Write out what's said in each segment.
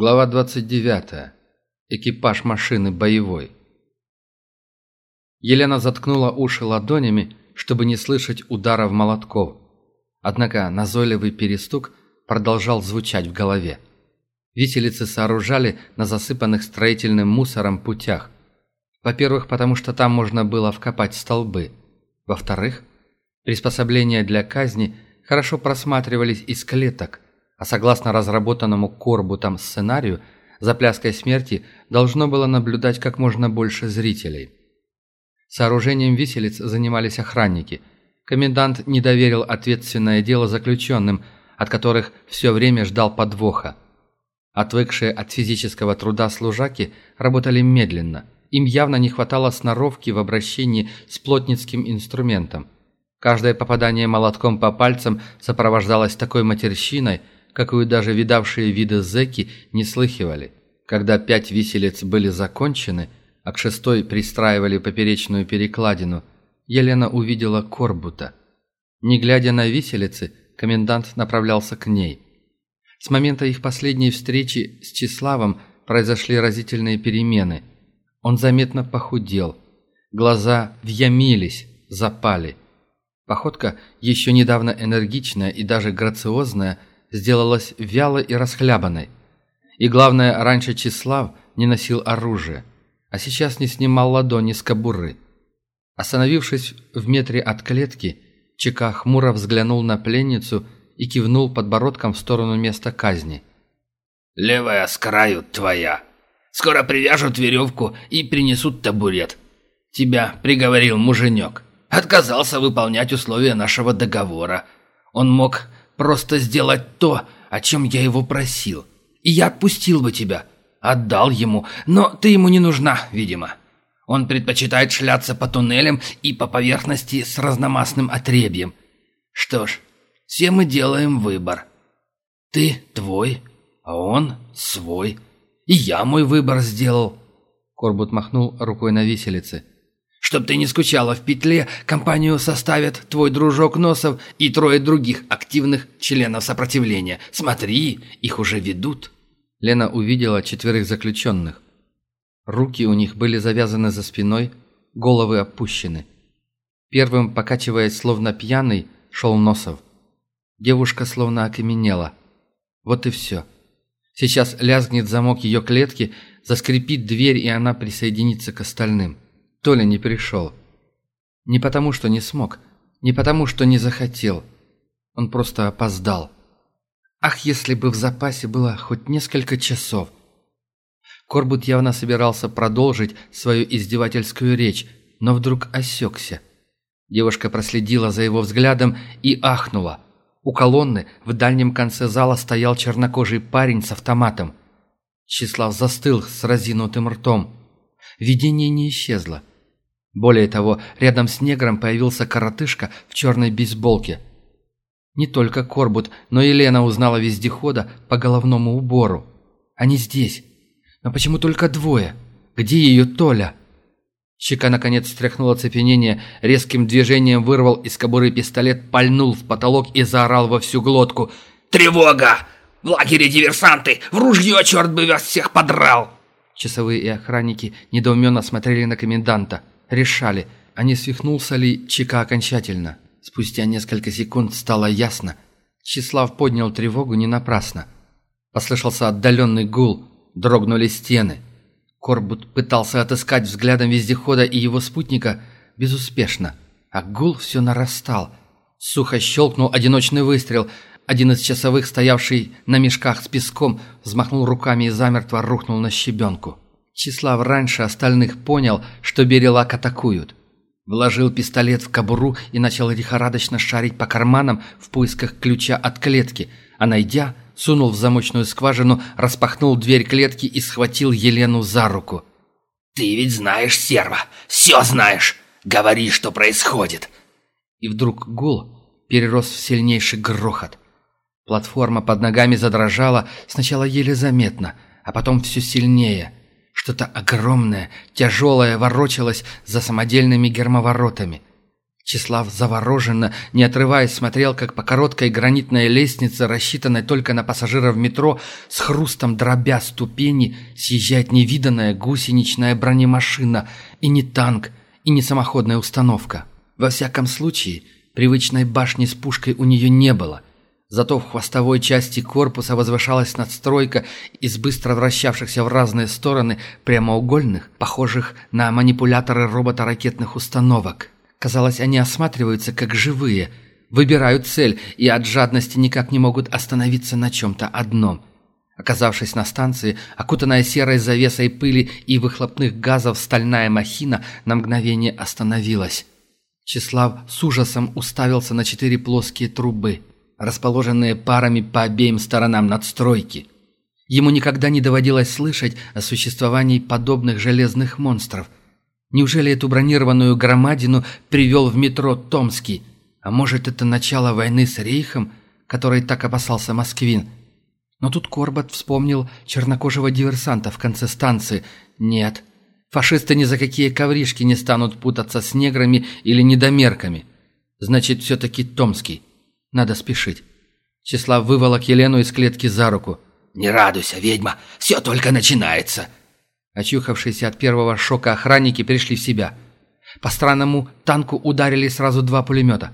Глава 29. Экипаж машины боевой. Елена заткнула уши ладонями, чтобы не слышать ударов молотков. Однако назойливый перестук продолжал звучать в голове. Виселицы сооружали на засыпанных строительным мусором путях. Во-первых, потому что там можно было вкопать столбы. Во-вторых, приспособления для казни хорошо просматривались из клеток – а согласно разработанному Корбутом сценарию, за пляской смерти должно было наблюдать как можно больше зрителей. Сооружением виселиц занимались охранники. Комендант не доверил ответственное дело заключенным, от которых все время ждал подвоха. Отвыкшие от физического труда служаки работали медленно. Им явно не хватало сноровки в обращении с плотницким инструментом. Каждое попадание молотком по пальцам сопровождалось такой матерщиной – какую даже видавшие виды зэки не слыхивали. Когда пять виселиц были закончены, а к шестой пристраивали поперечную перекладину, Елена увидела Корбута. Не глядя на виселицы, комендант направлялся к ней. С момента их последней встречи с Числавом произошли разительные перемены. Он заметно похудел. Глаза вьямились, запали. Походка, еще недавно энергичная и даже грациозная, сделалась вялой и расхлябанной. И главное, раньше Числав не носил оружие, а сейчас не снимал ладони с кобуры. Остановившись в метре от клетки, Чека хмуро взглянул на пленницу и кивнул подбородком в сторону места казни. «Левая с краю твоя. Скоро привяжут веревку и принесут табурет. Тебя приговорил муженек. Отказался выполнять условия нашего договора. Он мог просто сделать то, о чем я его просил. И я отпустил бы тебя, отдал ему, но ты ему не нужна, видимо. Он предпочитает шляться по туннелям и по поверхности с разномастным отребьем. Что ж, все мы делаем выбор. Ты твой, а он свой. И я мой выбор сделал. Корбут махнул рукой на виселице. Чтоб ты не скучала в петле, компанию составят твой дружок Носов и трое других активных членов сопротивления. Смотри, их уже ведут». Лена увидела четверых заключенных. Руки у них были завязаны за спиной, головы опущены. Первым, покачиваясь словно пьяный, шел Носов. Девушка словно окаменела. Вот и все. Сейчас лязгнет замок ее клетки, заскрипит дверь, и она присоединится к остальным. Толя не пришел. Не потому, что не смог, не потому, что не захотел. Он просто опоздал. Ах, если бы в запасе было хоть несколько часов. Корбут явно собирался продолжить свою издевательскую речь, но вдруг осекся. Девушка проследила за его взглядом и ахнула. У колонны в дальнем конце зала стоял чернокожий парень с автоматом. Числав застыл с разинутым ртом. Видение не исчезло. Более того, рядом с негром появился коротышка в черной бейсболке. Не только Корбут, но и Лена узнала вездехода по головному убору. Они здесь. Но почему только двое? Где ее Толя? Щека наконец стряхнула цепенение, резким движением вырвал из кобуры пистолет, пальнул в потолок и заорал во всю глотку. «Тревога! В лагере диверсанты! В ружье, черт бы вас всех подрал!» Часовые и охранники недоуменно смотрели на коменданта решали, а не свихнулся ли Чика окончательно. Спустя несколько секунд стало ясно. Числав поднял тревогу не напрасно. Послышался отдаленный гул, дрогнули стены. Корбут пытался отыскать взглядом вездехода и его спутника безуспешно, а гул все нарастал. Сухо щелкнул одиночный выстрел. Один из часовых, стоявший на мешках с песком, взмахнул руками и замертво рухнул на щебенку. Числав раньше остальных понял, что Берелак атакуют. Вложил пистолет в кобуру и начал лихорадочно шарить по карманам в поисках ключа от клетки, а найдя, сунул в замочную скважину, распахнул дверь клетки и схватил Елену за руку. «Ты ведь знаешь, серва, все знаешь! Говори, что происходит!» И вдруг гул перерос в сильнейший грохот. Платформа под ногами задрожала, сначала еле заметно, а потом все сильнее – что-то огромное, тяжелое ворочалось за самодельными гермоворотами. Числав завороженно, не отрываясь, смотрел, как по короткой гранитной лестнице, рассчитанной только на пассажиров метро, с хрустом дробя ступени, съезжает невиданная гусеничная бронемашина, и не танк, и не самоходная установка. Во всяком случае, привычной башни с пушкой у нее не было. Зато в хвостовой части корпуса возвышалась надстройка из быстро вращавшихся в разные стороны прямоугольных, похожих на манипуляторы робота-ракетных установок. Казалось, они осматриваются как живые, выбирают цель и от жадности никак не могут остановиться на чем-то одном. Оказавшись на станции, окутанная серой завесой пыли и выхлопных газов стальная махина на мгновение остановилась. Числав с ужасом уставился на четыре плоские трубы, расположенные парами по обеим сторонам надстройки. Ему никогда не доводилось слышать о существовании подобных железных монстров – Неужели эту бронированную громадину привел в метро Томский? А может, это начало войны с Рейхом, которой так опасался Москвин? Но тут Корбат вспомнил чернокожего диверсанта в конце станции. Нет, фашисты ни за какие ковришки не станут путаться с неграми или недомерками. Значит, все-таки Томский. Надо спешить. Числав выволок Елену из клетки за руку. «Не радуйся, ведьма, все только начинается!» Очухавшиеся от первого шока охранники пришли в себя. По странному танку ударили сразу два пулемета.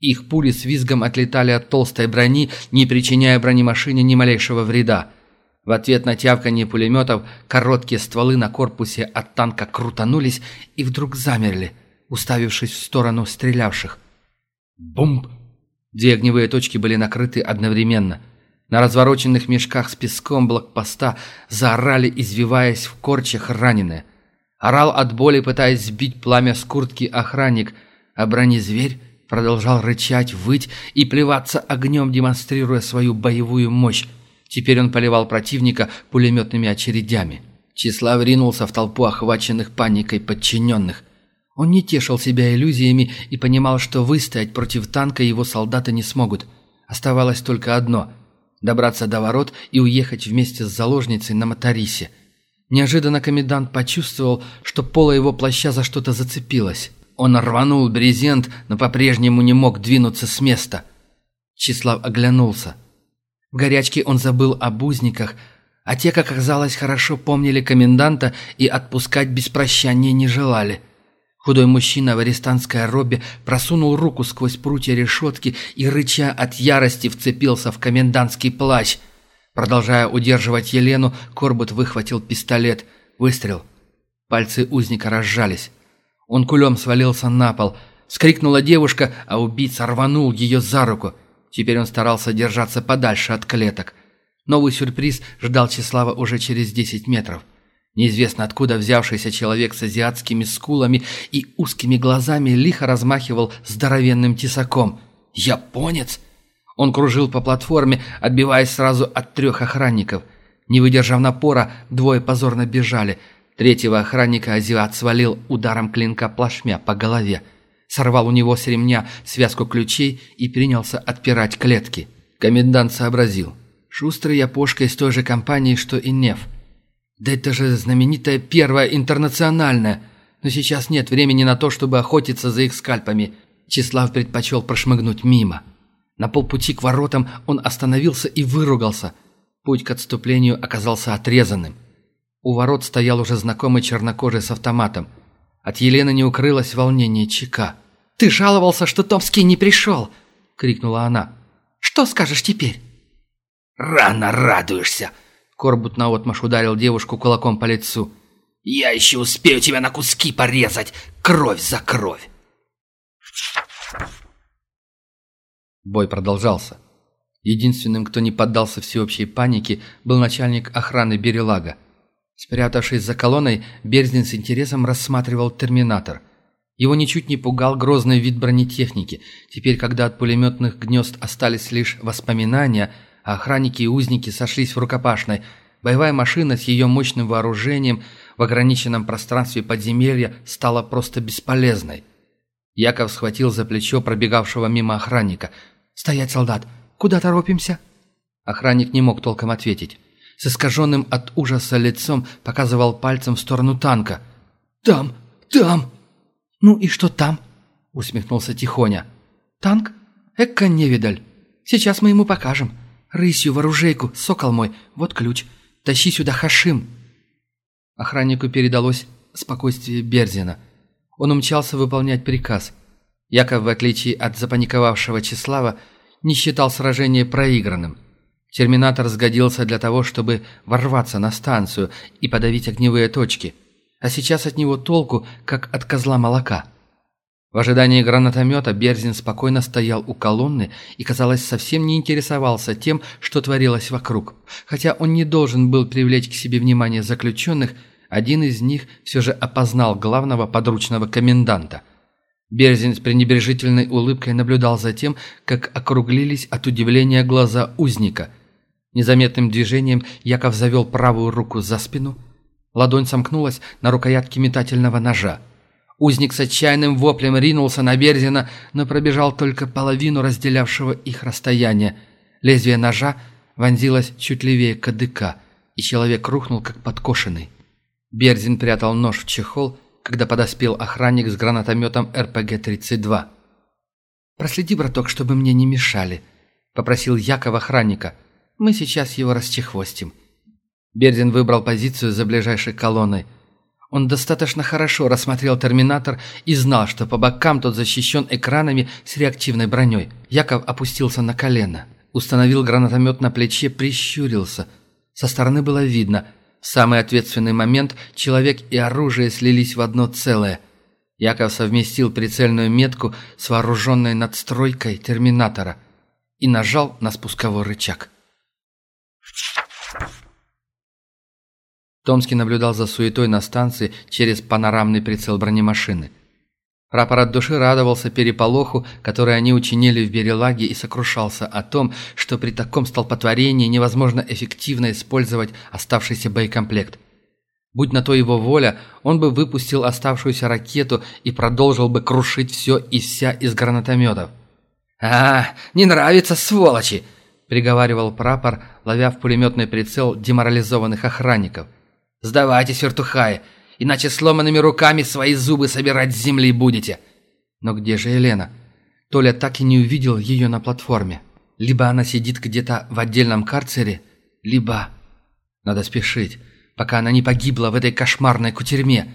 Их пули с визгом отлетали от толстой брони, не причиняя бронемашине ни малейшего вреда. В ответ на тявканье пулеметов короткие стволы на корпусе от танка крутанулись и вдруг замерли, уставившись в сторону стрелявших. Бумп! Две огневые точки были накрыты одновременно – на развороченных мешках с песком блокпоста заорали, извиваясь в корчах раненые. Орал от боли, пытаясь сбить пламя с куртки охранник, а бронезверь продолжал рычать, выть и плеваться огнем, демонстрируя свою боевую мощь. Теперь он поливал противника пулеметными очередями. Числав ринулся в толпу охваченных паникой подчиненных. Он не тешил себя иллюзиями и понимал, что выстоять против танка его солдаты не смогут. Оставалось только одно добраться до ворот и уехать вместе с заложницей на моторисе. Неожиданно комендант почувствовал, что поло его плаща за что-то зацепилось. Он рванул брезент, но по-прежнему не мог двинуться с места. Числав оглянулся. В горячке он забыл об узниках, а те, как оказалось, хорошо помнили коменданта и отпускать без прощания не желали – Худой мужчина в арестантской робе просунул руку сквозь прутья решетки и, рыча от ярости, вцепился в комендантский плащ. Продолжая удерживать Елену, Корбут выхватил пистолет. Выстрел. Пальцы узника разжались. Он кулем свалился на пол. Скрикнула девушка, а убийца рванул ее за руку. Теперь он старался держаться подальше от клеток. Новый сюрприз ждал Числава уже через десять метров. Неизвестно откуда взявшийся человек с азиатскими скулами и узкими глазами лихо размахивал здоровенным тесаком. «Японец!» Он кружил по платформе, отбиваясь сразу от трех охранников. Не выдержав напора, двое позорно бежали. Третьего охранника азиат свалил ударом клинка плашмя по голове. Сорвал у него с ремня связку ключей и принялся отпирать клетки. Комендант сообразил. Шустрый япошка из той же компании, что и Нев – да это же знаменитая первая интернациональная. Но сейчас нет времени на то, чтобы охотиться за их скальпами. Числав предпочел прошмыгнуть мимо. На полпути к воротам он остановился и выругался. Путь к отступлению оказался отрезанным. У ворот стоял уже знакомый чернокожий с автоматом. От Елены не укрылось волнение Чека. «Ты жаловался, что Томский не пришел!» — крикнула она. «Что скажешь теперь?» «Рано радуешься!» Корбут наотмашь ударил девушку кулаком по лицу. «Я еще успею тебя на куски порезать! Кровь за кровь!» Бой продолжался. Единственным, кто не поддался всеобщей панике, был начальник охраны Берелага. Спрятавшись за колонной, Берзнин с интересом рассматривал терминатор. Его ничуть не пугал грозный вид бронетехники. Теперь, когда от пулеметных гнезд остались лишь воспоминания – охранники и узники сошлись в рукопашной. Боевая машина с ее мощным вооружением в ограниченном пространстве подземелья стала просто бесполезной. Яков схватил за плечо пробегавшего мимо охранника. «Стоять, солдат! Куда торопимся?» Охранник не мог толком ответить. С искаженным от ужаса лицом показывал пальцем в сторону танка. «Там! Там!» «Ну и что там?» — усмехнулся Тихоня. «Танк? Экка невидаль. Сейчас мы ему покажем. Рысью в оружейку, сокол мой, вот ключ. Тащи сюда Хашим». Охраннику передалось спокойствие Берзина. Он умчался выполнять приказ. Яков, в отличие от запаниковавшего Числава, не считал сражение проигранным. Терминатор сгодился для того, чтобы ворваться на станцию и подавить огневые точки. А сейчас от него толку, как от козла молока. В ожидании гранатомета Берзин спокойно стоял у колонны и, казалось, совсем не интересовался тем, что творилось вокруг. Хотя он не должен был привлечь к себе внимание заключенных, один из них все же опознал главного подручного коменданта. Берзин с пренебрежительной улыбкой наблюдал за тем, как округлились от удивления глаза узника. Незаметным движением Яков завел правую руку за спину. Ладонь сомкнулась на рукоятке метательного ножа. Узник с отчаянным воплем ринулся на Берзина, но пробежал только половину разделявшего их расстояния. Лезвие ножа вонзилось чуть левее кадыка, и человек рухнул, как подкошенный. Берзин прятал нож в чехол, когда подоспел охранник с гранатометом РПГ-32. «Проследи, браток, чтобы мне не мешали», — попросил Яков охранника. «Мы сейчас его расчехвостим». Берзин выбрал позицию за ближайшей колонной — он достаточно хорошо рассмотрел терминатор и знал, что по бокам тот защищен экранами с реактивной броней. Яков опустился на колено, установил гранатомет на плече, прищурился. Со стороны было видно, в самый ответственный момент человек и оружие слились в одно целое. Яков совместил прицельную метку с вооруженной надстройкой терминатора и нажал на спусковой рычаг. Томский наблюдал за суетой на станции через панорамный прицел бронемашины. Рапор от души радовался переполоху, который они учинили в Берелаге и сокрушался о том, что при таком столпотворении невозможно эффективно использовать оставшийся боекомплект. Будь на то его воля, он бы выпустил оставшуюся ракету и продолжил бы крушить все и вся из гранатометов. «А, не нравится, сволочи!» – приговаривал прапор, ловя в пулеметный прицел деморализованных охранников – Сдавайтесь, вертухаи, иначе сломанными руками свои зубы собирать с земли будете. Но где же Елена? Толя так и не увидел ее на платформе. Либо она сидит где-то в отдельном карцере, либо... Надо спешить, пока она не погибла в этой кошмарной кутерьме.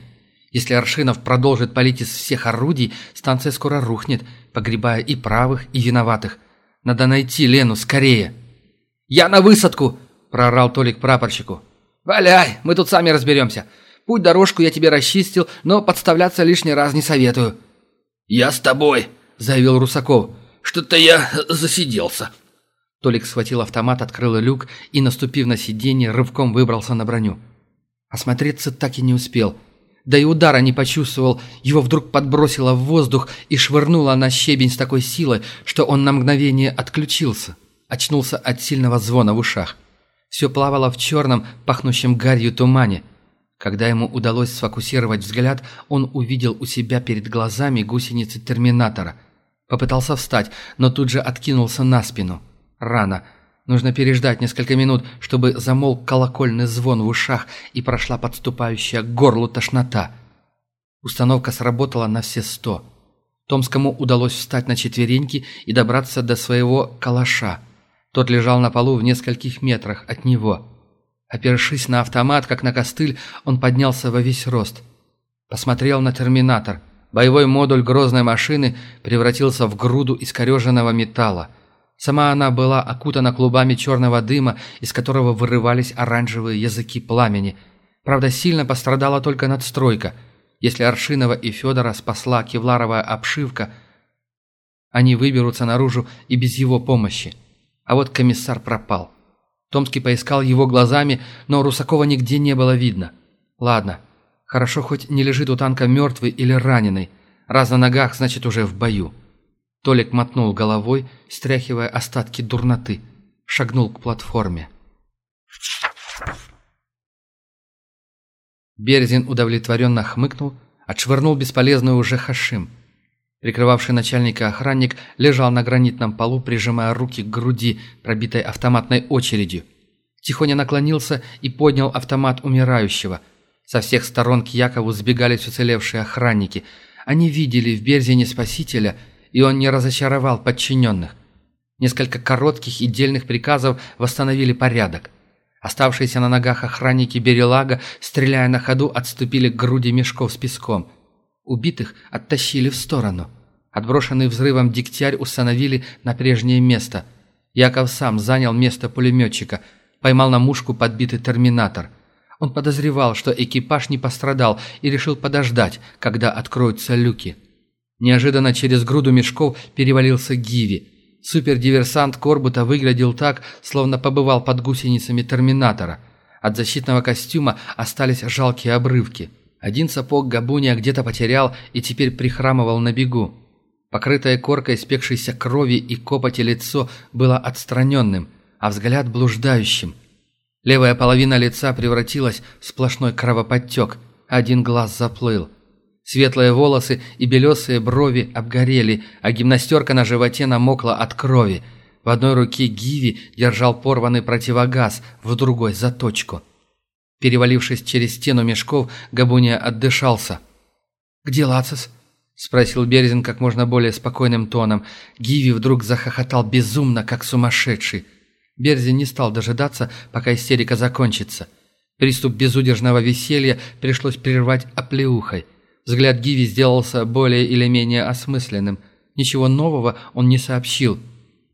Если Аршинов продолжит палить из всех орудий, станция скоро рухнет, погребая и правых, и виноватых. Надо найти Лену скорее. «Я на высадку!» – проорал Толик прапорщику. «Валяй, мы тут сами разберемся. Путь-дорожку я тебе расчистил, но подставляться лишний раз не советую». «Я с тобой», — заявил Русаков. «Что-то я засиделся». Толик схватил автомат, открыл люк и, наступив на сиденье, рывком выбрался на броню. Осмотреться так и не успел. Да и удара не почувствовал, его вдруг подбросило в воздух и швырнуло на щебень с такой силой, что он на мгновение отключился. Очнулся от сильного звона в ушах. Все плавало в черном, пахнущем гарью тумане. Когда ему удалось сфокусировать взгляд, он увидел у себя перед глазами гусеницы терминатора. Попытался встать, но тут же откинулся на спину. Рано. Нужно переждать несколько минут, чтобы замолк колокольный звон в ушах и прошла подступающая к горлу тошнота. Установка сработала на все сто. Томскому удалось встать на четвереньки и добраться до своего калаша – тот лежал на полу в нескольких метрах от него. Опершись на автомат, как на костыль, он поднялся во весь рост. Посмотрел на терминатор. Боевой модуль грозной машины превратился в груду искореженного металла. Сама она была окутана клубами черного дыма, из которого вырывались оранжевые языки пламени. Правда, сильно пострадала только надстройка. Если Аршинова и Федора спасла кевларовая обшивка, они выберутся наружу и без его помощи. А вот комиссар пропал. Томский поискал его глазами, но Русакова нигде не было видно. Ладно, хорошо хоть не лежит у танка мертвый или раненый. Раз на ногах, значит уже в бою. Толик мотнул головой, стряхивая остатки дурноты. Шагнул к платформе. Березин удовлетворенно хмыкнул, отшвырнул бесполезную уже Хашим – Прикрывавший начальника охранник лежал на гранитном полу, прижимая руки к груди, пробитой автоматной очередью. Тихоня наклонился и поднял автомат умирающего. Со всех сторон к Якову сбегались уцелевшие охранники. Они видели в Берзине спасителя, и он не разочаровал подчиненных. Несколько коротких и дельных приказов восстановили порядок. Оставшиеся на ногах охранники Берелага, стреляя на ходу, отступили к груди мешков с песком. Убитых оттащили в сторону. Отброшенный взрывом дегтярь установили на прежнее место. Яков сам занял место пулеметчика, поймал на мушку подбитый терминатор. Он подозревал, что экипаж не пострадал и решил подождать, когда откроются люки. Неожиданно через груду мешков перевалился Гиви – Супердиверсант Корбута выглядел так, словно побывал под гусеницами Терминатора. От защитного костюма остались жалкие обрывки. Один сапог Габуния где-то потерял и теперь прихрамывал на бегу. Покрытое коркой спекшейся крови и копоти лицо было отстраненным, а взгляд блуждающим. Левая половина лица превратилась в сплошной кровоподтек, один глаз заплыл. Светлые волосы и белесые брови обгорели, а гимнастерка на животе намокла от крови. В одной руке Гиви держал порванный противогаз, в другой – заточку. Перевалившись через стену мешков, Габуния отдышался. «Где Лацис?» – спросил Березин как можно более спокойным тоном. Гиви вдруг захохотал безумно, как сумасшедший. Берзин не стал дожидаться, пока истерика закончится. Приступ безудержного веселья пришлось прервать оплеухой – Взгляд Гиви сделался более или менее осмысленным. Ничего нового он не сообщил.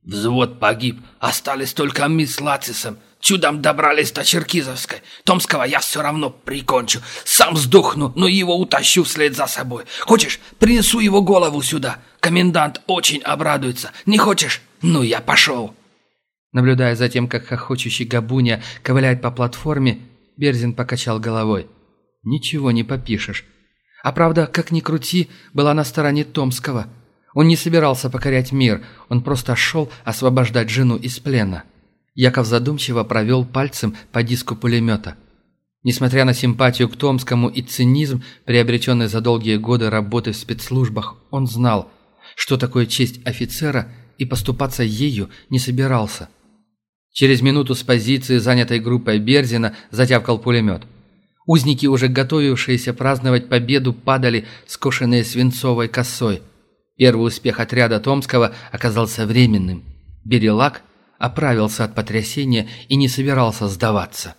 «Взвод погиб. Остались только мы с Лацисом. Чудом добрались до Черкизовской. Томского я все равно прикончу. Сам сдохну, но его утащу вслед за собой. Хочешь, принесу его голову сюда. Комендант очень обрадуется. Не хочешь? Ну, я пошел». Наблюдая за тем, как хохочущий Габуня ковыляет по платформе, Берзин покачал головой. «Ничего не попишешь. А правда, как ни крути, была на стороне Томского. Он не собирался покорять мир, он просто шел освобождать жену из плена. Яков задумчиво провел пальцем по диску пулемета. Несмотря на симпатию к Томскому и цинизм, приобретенный за долгие годы работы в спецслужбах, он знал, что такое честь офицера и поступаться ею не собирался. Через минуту с позиции, занятой группой Берзина, затявкал пулемет. Узники, уже готовившиеся праздновать победу, падали, скошенные свинцовой косой. Первый успех отряда Томского оказался временным. Берелак оправился от потрясения и не собирался сдаваться.